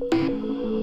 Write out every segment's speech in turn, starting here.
coming,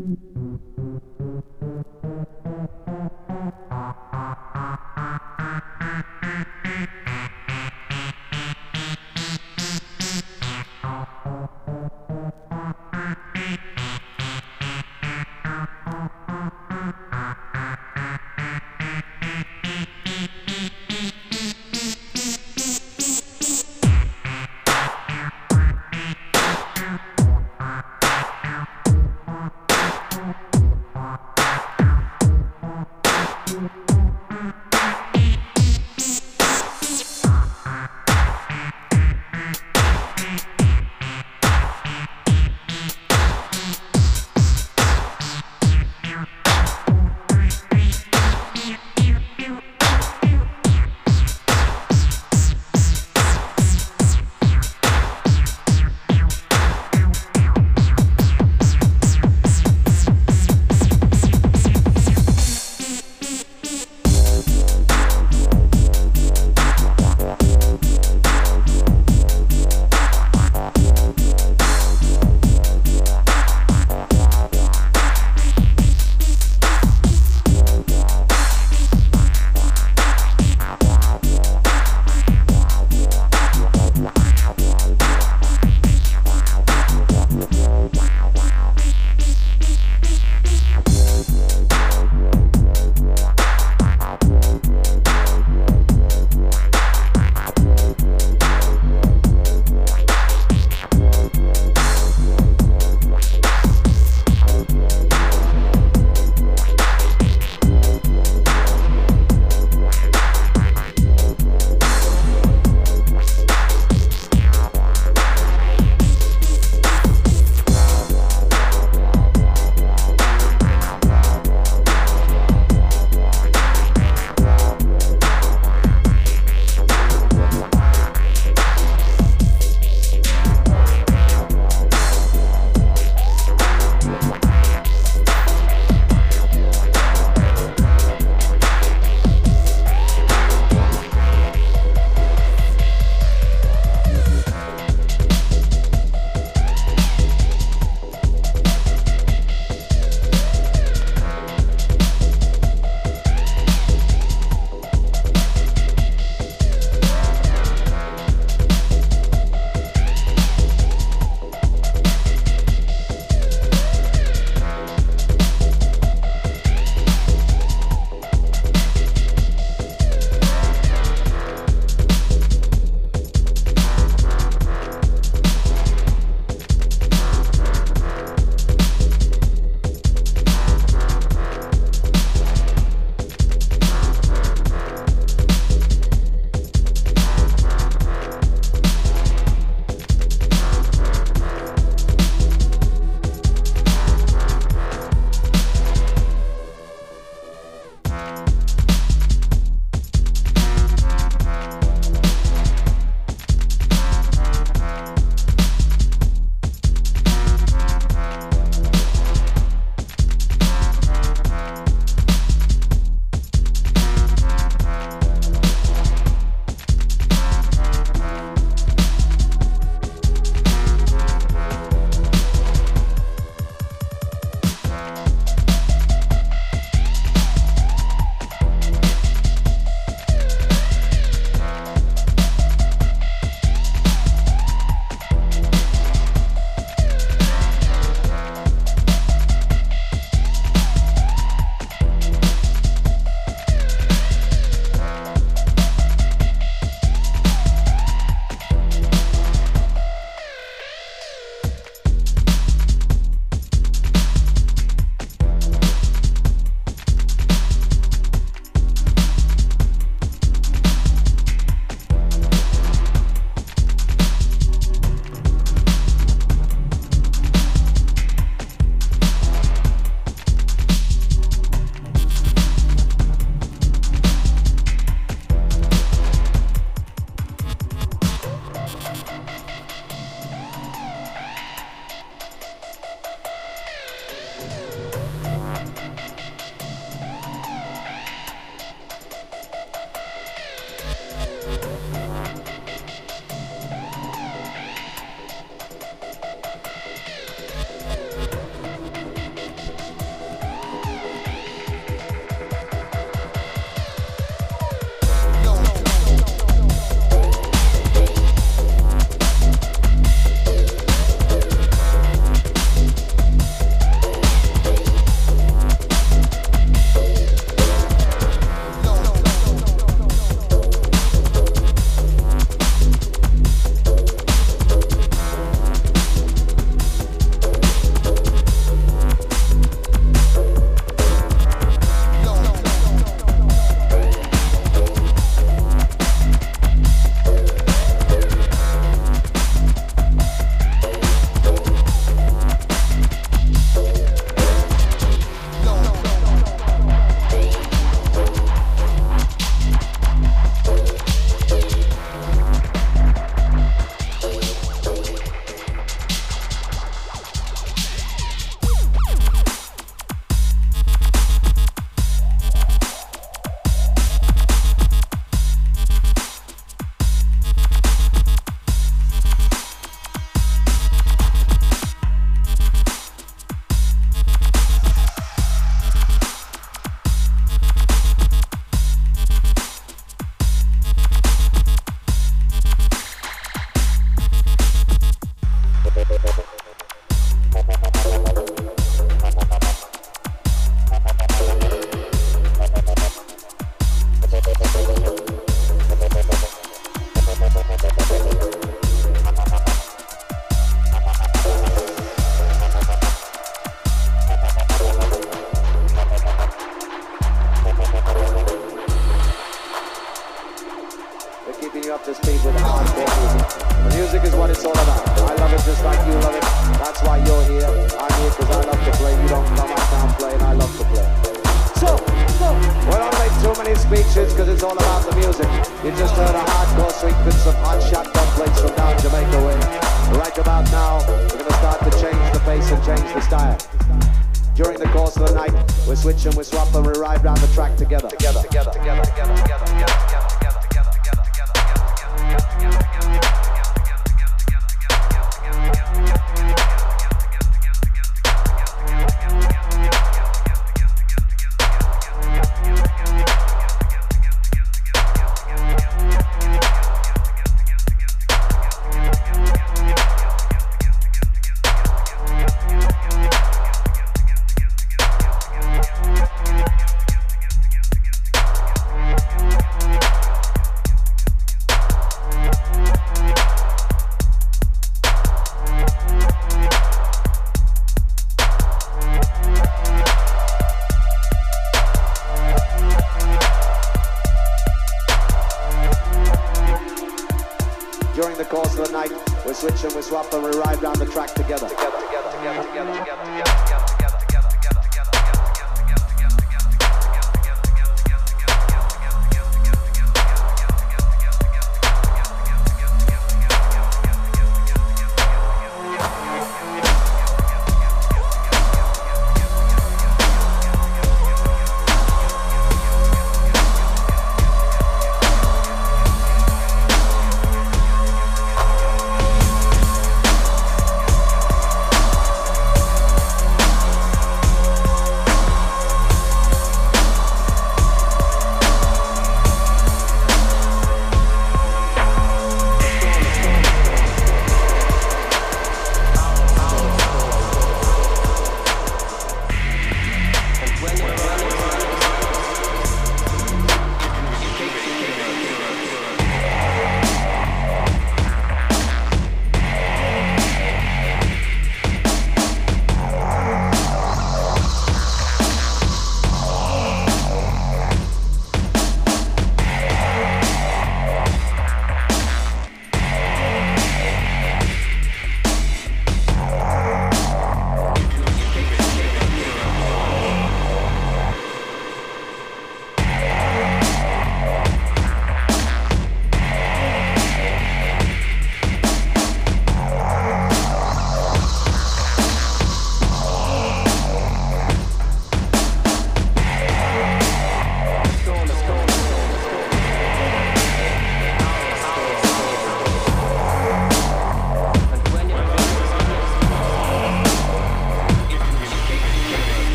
Mm-hmm.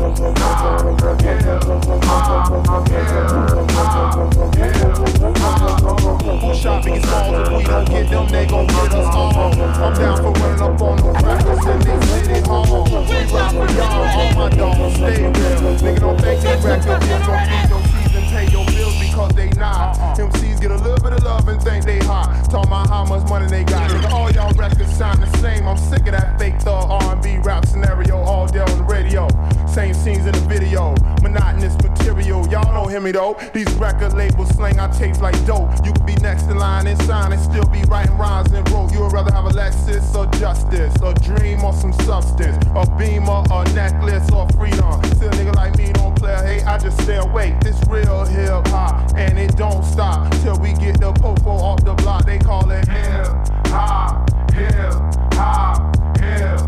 Shopping is long, if we don't get them, they gon' get us all. I'm down for running up on them crackers and they city hall. We rap y'all, all my dogs stay real. Nigga, don't think they rack up, just don't feed your season, pay your bills because they not. MCs get a little bit of love and think they hot. Talk about how much money they got. All y'all records sound the same. I'm sick of that fake thug R&B rap scenario. Same scenes in the video, monotonous material. Y'all don't hear me though. These record labels slang I tapes like dope. You could be next in line and sign and still be writing rhymes and wrote. You would rather have a Lexus or justice, a dream or some substance, a beamer or necklace or freedom. Still, nigga like me don't play hate. I just stay awake. This real hip hop and it don't stop till we get the popo off the block. They call it hip hop, hip hop, hip.